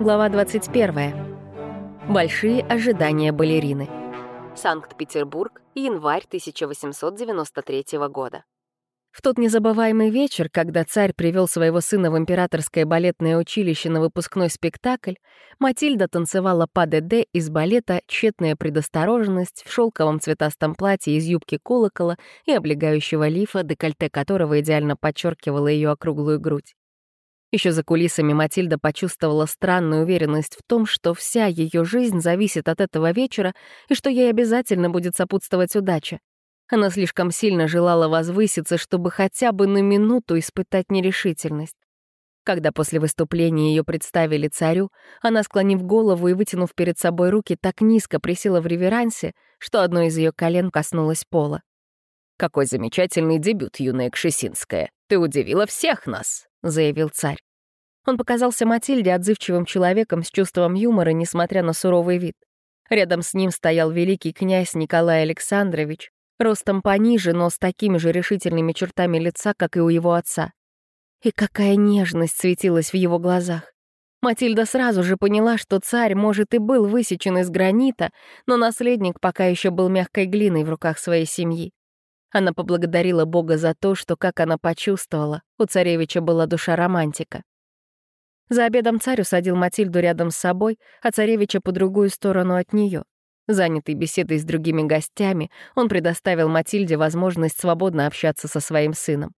Глава 21. Большие ожидания балерины. Санкт-Петербург, январь 1893 года. В тот незабываемый вечер, когда царь привел своего сына в императорское балетное училище на выпускной спектакль, Матильда танцевала па ДД из балета «Тщетная предосторожность» в шелковом цветастом платье из юбки колокола и облегающего лифа, декольте которого идеально подчеркивало ее округлую грудь. Еще за кулисами Матильда почувствовала странную уверенность в том, что вся ее жизнь зависит от этого вечера и что ей обязательно будет сопутствовать удача. Она слишком сильно желала возвыситься, чтобы хотя бы на минуту испытать нерешительность. Когда после выступления ее представили царю, она, склонив голову и вытянув перед собой руки, так низко присела в реверансе, что одно из ее колен коснулось пола. «Какой замечательный дебют, юная Кшесинская! Ты удивила всех нас!» — заявил царь. Он показался Матильде отзывчивым человеком с чувством юмора, несмотря на суровый вид. Рядом с ним стоял великий князь Николай Александрович, ростом пониже, но с такими же решительными чертами лица, как и у его отца. И какая нежность светилась в его глазах. Матильда сразу же поняла, что царь, может, и был высечен из гранита, но наследник пока еще был мягкой глиной в руках своей семьи. Она поблагодарила Бога за то, что, как она почувствовала, у царевича была душа романтика. За обедом царь усадил Матильду рядом с собой, а царевича по другую сторону от нее. Занятый беседой с другими гостями, он предоставил Матильде возможность свободно общаться со своим сыном.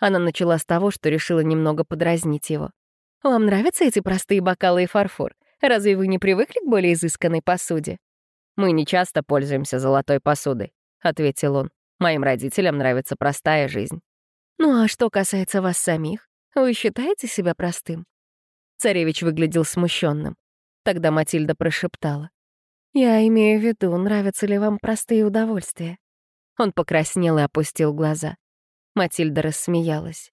Она начала с того, что решила немного подразнить его. «Вам нравятся эти простые бокалы и фарфор? Разве вы не привыкли к более изысканной посуде?» «Мы не часто пользуемся золотой посудой», — ответил он. «Моим родителям нравится простая жизнь». «Ну а что касается вас самих? Вы считаете себя простым?» Царевич выглядел смущенным. Тогда Матильда прошептала. «Я имею в виду, нравятся ли вам простые удовольствия?» Он покраснел и опустил глаза. Матильда рассмеялась.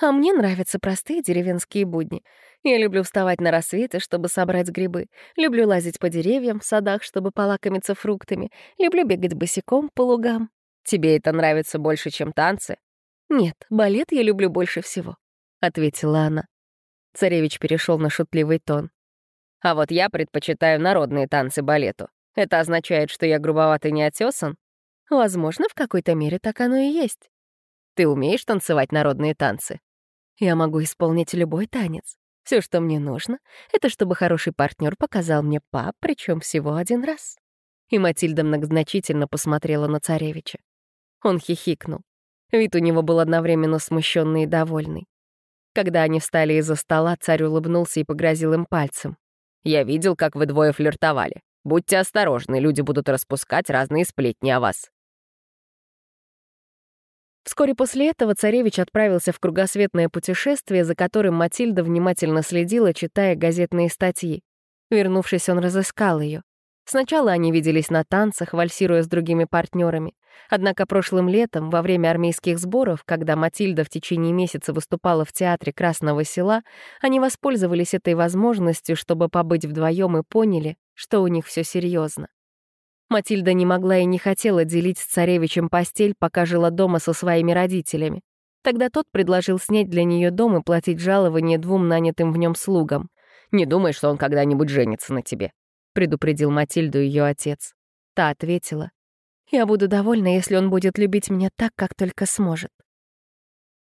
«А мне нравятся простые деревенские будни. Я люблю вставать на рассвете, чтобы собрать грибы. Люблю лазить по деревьям в садах, чтобы полакомиться фруктами. Люблю бегать босиком по лугам. Тебе это нравится больше, чем танцы?» «Нет, балет я люблю больше всего», — ответила она. Царевич перешел на шутливый тон. «А вот я предпочитаю народные танцы балету. Это означает, что я грубоватый не отёсан?» «Возможно, в какой-то мере так оно и есть». «Ты умеешь танцевать народные танцы?» «Я могу исполнить любой танец. Все, что мне нужно, это чтобы хороший партнер показал мне пап, причем всего один раз». И Матильда многозначительно посмотрела на царевича. Он хихикнул. Вид у него был одновременно смущенный и довольный. Когда они встали из-за стола, царь улыбнулся и погрозил им пальцем. «Я видел, как вы двое флиртовали. Будьте осторожны, люди будут распускать разные сплетни о вас». Вскоре после этого царевич отправился в кругосветное путешествие, за которым Матильда внимательно следила, читая газетные статьи. Вернувшись, он разыскал ее. Сначала они виделись на танцах, вальсируя с другими партнерами. Однако прошлым летом, во время армейских сборов, когда Матильда в течение месяца выступала в театре Красного Села, они воспользовались этой возможностью, чтобы побыть вдвоем и поняли, что у них все серьезно. Матильда не могла и не хотела делить с царевичем постель, пока жила дома со своими родителями. Тогда тот предложил снять для нее дом и платить жалование двум нанятым в нем слугам. «Не думай, что он когда-нибудь женится на тебе», — предупредил Матильду ее отец. Та ответила, «Я буду довольна, если он будет любить меня так, как только сможет».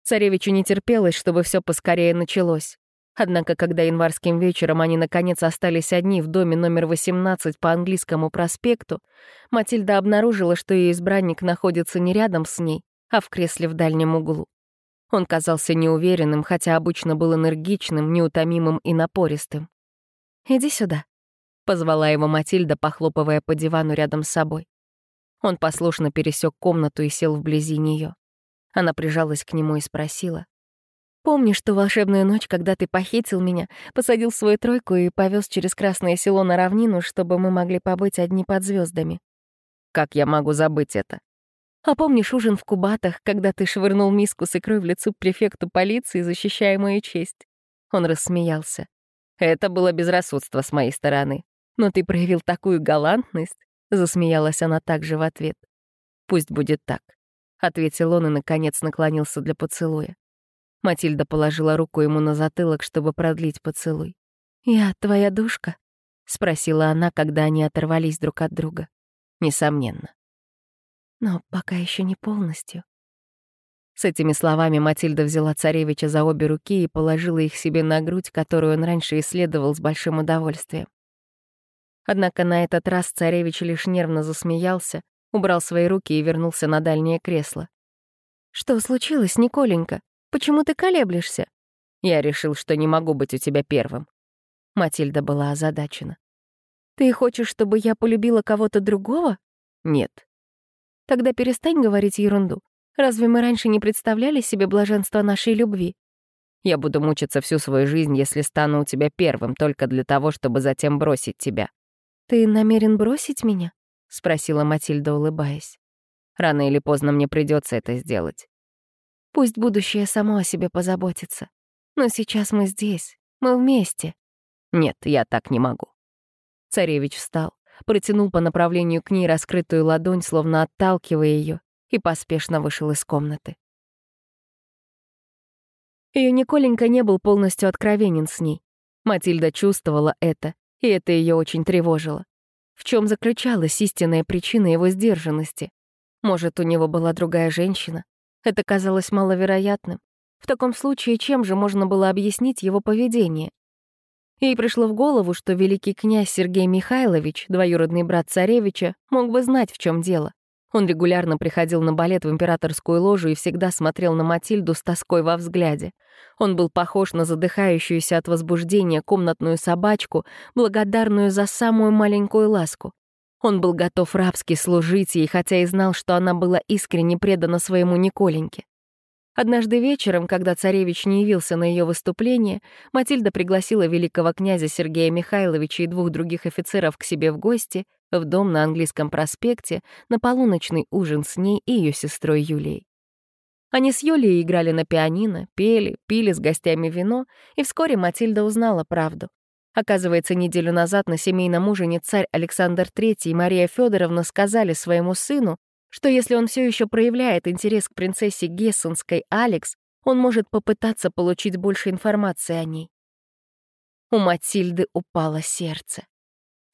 Царевичу не терпелось, чтобы все поскорее началось. Однако, когда январским вечером они наконец остались одни в доме номер 18 по английскому проспекту, Матильда обнаружила, что ее избранник находится не рядом с ней, а в кресле в дальнем углу. Он казался неуверенным, хотя обычно был энергичным, неутомимым и напористым. «Иди сюда», — позвала его Матильда, похлопывая по дивану рядом с собой. Он послушно пересек комнату и сел вблизи нее. Она прижалась к нему и спросила. «Помнишь ту волшебную ночь, когда ты похитил меня, посадил свою тройку и повез через Красное село на равнину, чтобы мы могли побыть одни под звездами? «Как я могу забыть это?» «А помнишь ужин в Кубатах, когда ты швырнул миску с икрой в лицо префекту полиции, защищая мою честь?» Он рассмеялся. «Это было безрассудство с моей стороны. «Но ты проявил такую галантность», — засмеялась она также в ответ. «Пусть будет так», — ответил он и, наконец, наклонился для поцелуя. Матильда положила руку ему на затылок, чтобы продлить поцелуй. «Я твоя душка?» — спросила она, когда они оторвались друг от друга. «Несомненно». «Но пока еще не полностью». С этими словами Матильда взяла царевича за обе руки и положила их себе на грудь, которую он раньше исследовал с большим удовольствием. Однако на этот раз царевич лишь нервно засмеялся, убрал свои руки и вернулся на дальнее кресло. «Что случилось, Николенька? Почему ты колеблешься?» «Я решил, что не могу быть у тебя первым». Матильда была озадачена. «Ты хочешь, чтобы я полюбила кого-то другого?» «Нет». «Тогда перестань говорить ерунду. Разве мы раньше не представляли себе блаженство нашей любви?» «Я буду мучиться всю свою жизнь, если стану у тебя первым, только для того, чтобы затем бросить тебя». «Ты намерен бросить меня?» — спросила Матильда, улыбаясь. «Рано или поздно мне придется это сделать». «Пусть будущее само о себе позаботится. Но сейчас мы здесь, мы вместе». «Нет, я так не могу». Царевич встал, протянул по направлению к ней раскрытую ладонь, словно отталкивая ее, и поспешно вышел из комнаты. Ее Николенька не был полностью откровенен с ней. Матильда чувствовала это и это ее очень тревожило. В чем заключалась истинная причина его сдержанности? Может, у него была другая женщина? Это казалось маловероятным. В таком случае, чем же можно было объяснить его поведение? Ей пришло в голову, что великий князь Сергей Михайлович, двоюродный брат царевича, мог бы знать, в чем дело. Он регулярно приходил на балет в императорскую ложу и всегда смотрел на Матильду с тоской во взгляде. Он был похож на задыхающуюся от возбуждения комнатную собачку, благодарную за самую маленькую ласку. Он был готов рабски служить ей, хотя и знал, что она была искренне предана своему Николеньке. Однажды вечером, когда царевич не явился на ее выступление, Матильда пригласила великого князя Сергея Михайловича и двух других офицеров к себе в гости в дом на английском проспекте на полуночный ужин с ней и ее сестрой Юлией. Они с Юлией играли на пианино, пели, пили с гостями вино, и вскоре Матильда узнала правду. Оказывается, неделю назад на семейном ужине царь Александр III и Мария Федоровна сказали своему сыну, что если он все еще проявляет интерес к принцессе Гессенской Алекс, он может попытаться получить больше информации о ней. У Матильды упало сердце.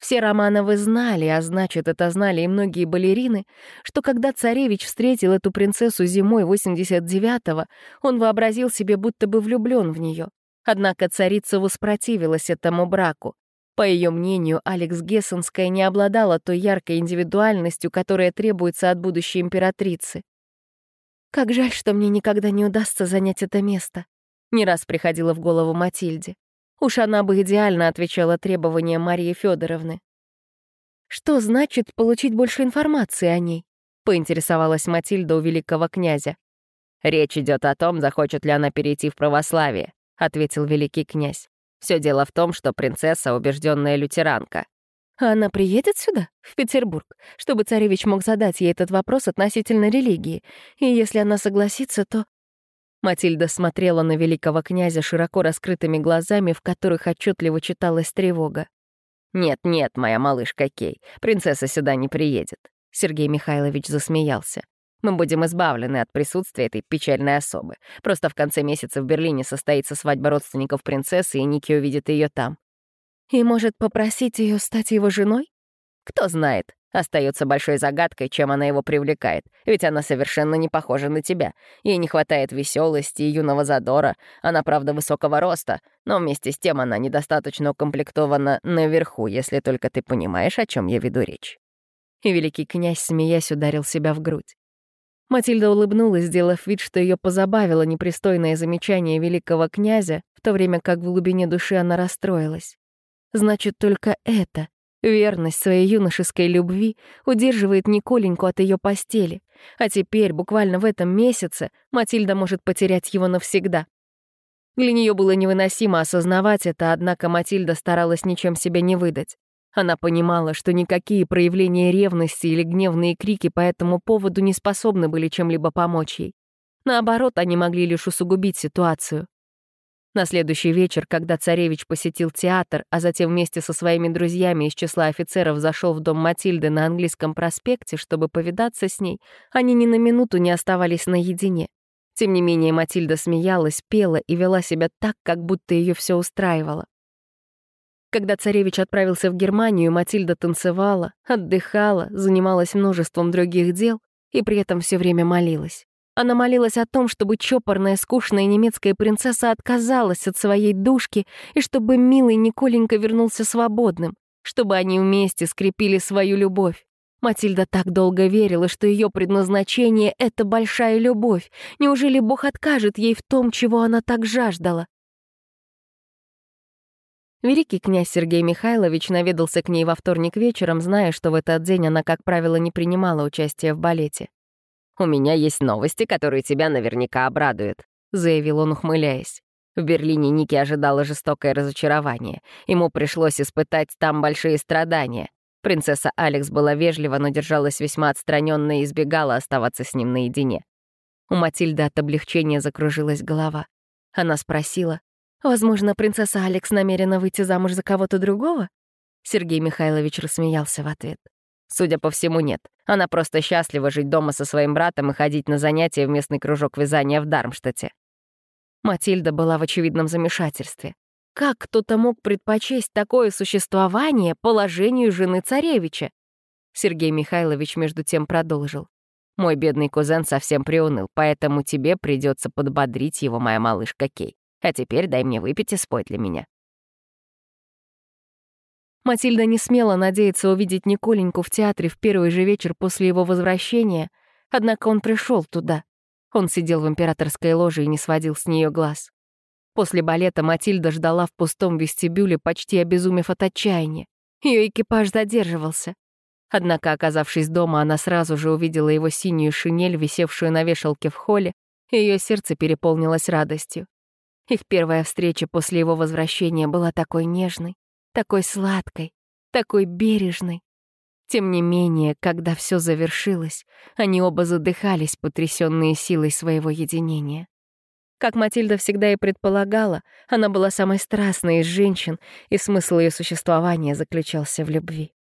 Все Романовы знали, а значит, это знали и многие балерины, что когда царевич встретил эту принцессу зимой 89-го, он вообразил себе, будто бы влюблен в нее. Однако царица воспротивилась этому браку. По ее мнению, Алекс Гессенская не обладала той яркой индивидуальностью, которая требуется от будущей императрицы. «Как жаль, что мне никогда не удастся занять это место», — не раз приходило в голову Матильде. Уж она бы идеально отвечала требованиям Марии Федоровны. «Что значит получить больше информации о ней?» — поинтересовалась Матильда у великого князя. «Речь идет о том, захочет ли она перейти в православие», — ответил великий князь. Все дело в том, что принцесса — убежденная лютеранка. А она приедет сюда, в Петербург, чтобы царевич мог задать ей этот вопрос относительно религии. И если она согласится, то... Матильда смотрела на великого князя широко раскрытыми глазами, в которых отчетливо читалась тревога. «Нет-нет, моя малышка Кей, принцесса сюда не приедет», — Сергей Михайлович засмеялся. Мы будем избавлены от присутствия этой печальной особы. Просто в конце месяца в Берлине состоится свадьба родственников принцессы, и Ники увидит ее там. И может попросить ее стать его женой? Кто знает. Остается большой загадкой, чем она его привлекает. Ведь она совершенно не похожа на тебя. Ей не хватает веселости и юного задора. Она, правда, высокого роста, но вместе с тем она недостаточно укомплектована наверху, если только ты понимаешь, о чем я веду речь. И великий князь, смеясь, ударил себя в грудь. Матильда улыбнулась, сделав вид, что ее позабавило непристойное замечание великого князя, в то время как в глубине души она расстроилась. Значит, только это, верность своей юношеской любви, удерживает Николеньку от ее постели, а теперь, буквально в этом месяце, Матильда может потерять его навсегда. Для нее было невыносимо осознавать это, однако Матильда старалась ничем себя не выдать. Она понимала, что никакие проявления ревности или гневные крики по этому поводу не способны были чем-либо помочь ей. Наоборот, они могли лишь усугубить ситуацию. На следующий вечер, когда царевич посетил театр, а затем вместе со своими друзьями из числа офицеров зашел в дом Матильды на английском проспекте, чтобы повидаться с ней, они ни на минуту не оставались наедине. Тем не менее, Матильда смеялась, пела и вела себя так, как будто ее все устраивало. Когда царевич отправился в Германию, Матильда танцевала, отдыхала, занималась множеством других дел и при этом все время молилась. Она молилась о том, чтобы чопорная, скучная немецкая принцесса отказалась от своей душки и чтобы милый Николенька вернулся свободным, чтобы они вместе скрепили свою любовь. Матильда так долго верила, что ее предназначение — это большая любовь. Неужели Бог откажет ей в том, чего она так жаждала? Великий князь Сергей Михайлович наведался к ней во вторник вечером, зная, что в этот день она, как правило, не принимала участия в балете. «У меня есть новости, которые тебя наверняка обрадуют», — заявил он, ухмыляясь. В Берлине Ники ожидало жестокое разочарование. Ему пришлось испытать там большие страдания. Принцесса Алекс была вежлива, но держалась весьма отстраненно и избегала оставаться с ним наедине. У Матильды от облегчения закружилась голова. Она спросила, «Возможно, принцесса Алекс намерена выйти замуж за кого-то другого?» Сергей Михайлович рассмеялся в ответ. Судя по всему, нет. Она просто счастлива жить дома со своим братом и ходить на занятия в местный кружок вязания в Дармштадте. Матильда была в очевидном замешательстве. Как кто-то мог предпочесть такое существование положению жены царевича? Сергей Михайлович между тем продолжил. «Мой бедный кузен совсем приуныл, поэтому тебе придется подбодрить его, моя малышка Кей. А теперь дай мне выпить и спой для меня». Матильда не смела надеяться увидеть Николеньку в театре в первый же вечер после его возвращения, однако он пришел туда. Он сидел в императорской ложе и не сводил с нее глаз. После балета Матильда ждала в пустом вестибюле, почти обезумев от отчаяния. Ее экипаж задерживался. Однако, оказавшись дома, она сразу же увидела его синюю шинель, висевшую на вешалке в холле, и ее сердце переполнилось радостью. Их первая встреча после его возвращения была такой нежной такой сладкой, такой бережной. Тем не менее, когда все завершилось, они оба задыхались, потрясенные силой своего единения. Как Матильда всегда и предполагала, она была самой страстной из женщин, и смысл ее существования заключался в любви.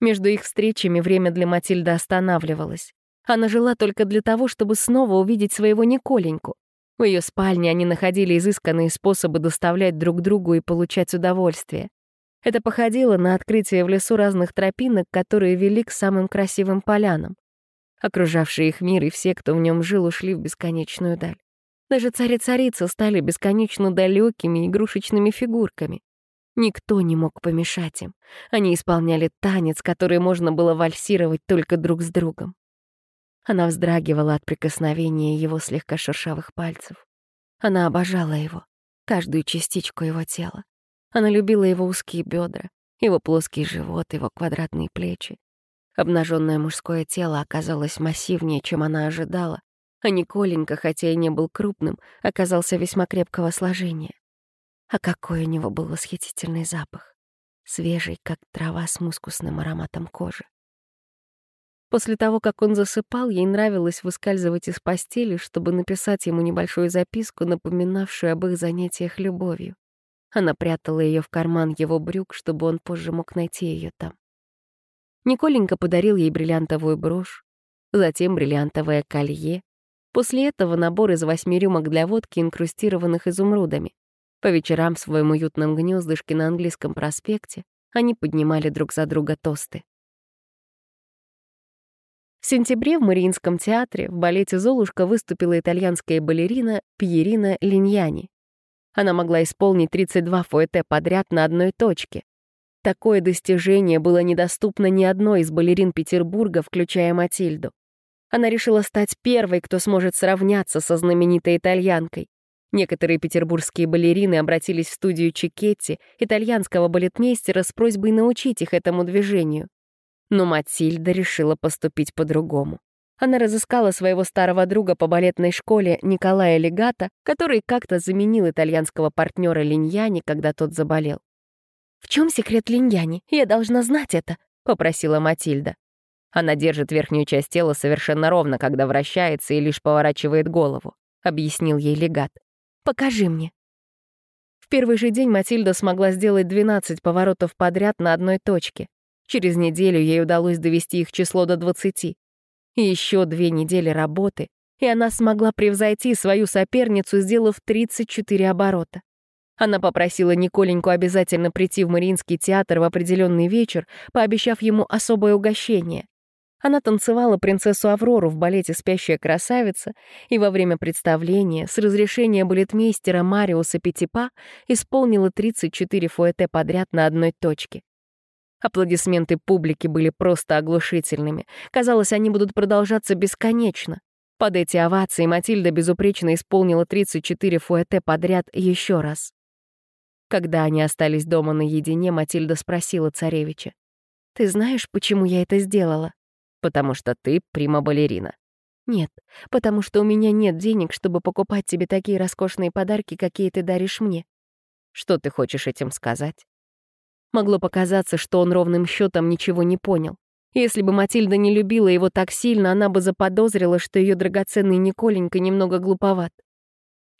Между их встречами время для Матильды останавливалось. Она жила только для того, чтобы снова увидеть своего Николеньку, в ее спальне они находили изысканные способы доставлять друг другу и получать удовольствие. Это походило на открытие в лесу разных тропинок, которые вели к самым красивым полянам. Окружавший их мир и все, кто в нем жил, ушли в бесконечную даль. Даже царь и царица стали бесконечно далекими игрушечными фигурками. Никто не мог помешать им. Они исполняли танец, который можно было вальсировать только друг с другом. Она вздрагивала от прикосновения его слегка шершавых пальцев. Она обожала его, каждую частичку его тела. Она любила его узкие бедра, его плоский живот, его квадратные плечи. Обнаженное мужское тело оказалось массивнее, чем она ожидала, а Николенька, хотя и не был крупным, оказался весьма крепкого сложения. А какой у него был восхитительный запах, свежий, как трава с мускусным ароматом кожи. После того, как он засыпал, ей нравилось выскальзывать из постели, чтобы написать ему небольшую записку, напоминавшую об их занятиях любовью. Она прятала ее в карман его брюк, чтобы он позже мог найти ее там. Николенька подарил ей бриллиантовую брошь, затем бриллиантовое колье. После этого набор из восьми рюмок для водки, инкрустированных изумрудами. По вечерам в своем уютном гнездышке на английском проспекте они поднимали друг за друга тосты. В сентябре в Мариинском театре в балете «Золушка» выступила итальянская балерина Пьерина Линьяни. Она могла исполнить 32 фуэте подряд на одной точке. Такое достижение было недоступно ни одной из балерин Петербурга, включая Матильду. Она решила стать первой, кто сможет сравняться со знаменитой итальянкой. Некоторые петербургские балерины обратились в студию Чикетти, итальянского балетмейстера, с просьбой научить их этому движению. Но Матильда решила поступить по-другому. Она разыскала своего старого друга по балетной школе Николая Легата, который как-то заменил итальянского партнера Линьяни, когда тот заболел. «В чем секрет Линьяни? Я должна знать это», — попросила Матильда. Она держит верхнюю часть тела совершенно ровно, когда вращается и лишь поворачивает голову, — объяснил ей легат. «Покажи мне». В первый же день Матильда смогла сделать 12 поворотов подряд на одной точке. Через неделю ей удалось довести их число до 20. Еще две недели работы, и она смогла превзойти свою соперницу, сделав 34 оборота. Она попросила Николеньку обязательно прийти в Мариинский театр в определенный вечер, пообещав ему особое угощение. Она танцевала принцессу Аврору в балете «Спящая красавица», и во время представления с разрешения балетмейстера Мариуса Петипа исполнила 34 фуэте подряд на одной точке. Аплодисменты публики были просто оглушительными. Казалось, они будут продолжаться бесконечно. Под эти овации Матильда безупречно исполнила 34 фуэте подряд еще раз. Когда они остались дома наедине, Матильда спросила царевича. «Ты знаешь, почему я это сделала?» «Потому что ты прима-балерина». «Нет, потому что у меня нет денег, чтобы покупать тебе такие роскошные подарки, какие ты даришь мне». «Что ты хочешь этим сказать?» Могло показаться, что он ровным счетом ничего не понял. Если бы Матильда не любила его так сильно, она бы заподозрила, что ее драгоценный Николенька немного глуповат.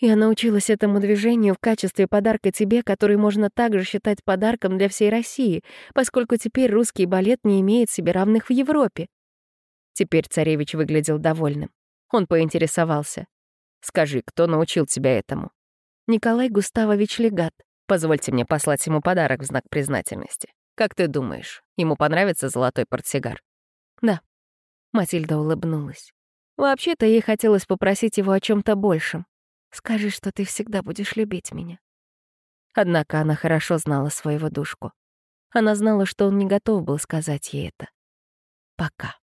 Я научилась этому движению в качестве подарка тебе, который можно также считать подарком для всей России, поскольку теперь русский балет не имеет себе равных в Европе. Теперь царевич выглядел довольным. Он поинтересовался. «Скажи, кто научил тебя этому?» «Николай Густавович Легат. Позвольте мне послать ему подарок в знак признательности. Как ты думаешь, ему понравится золотой портсигар?» «Да». Матильда улыбнулась. Вообще-то ей хотелось попросить его о чем то большем. Скажи, что ты всегда будешь любить меня». Однако она хорошо знала своего душку. Она знала, что он не готов был сказать ей это. Пока.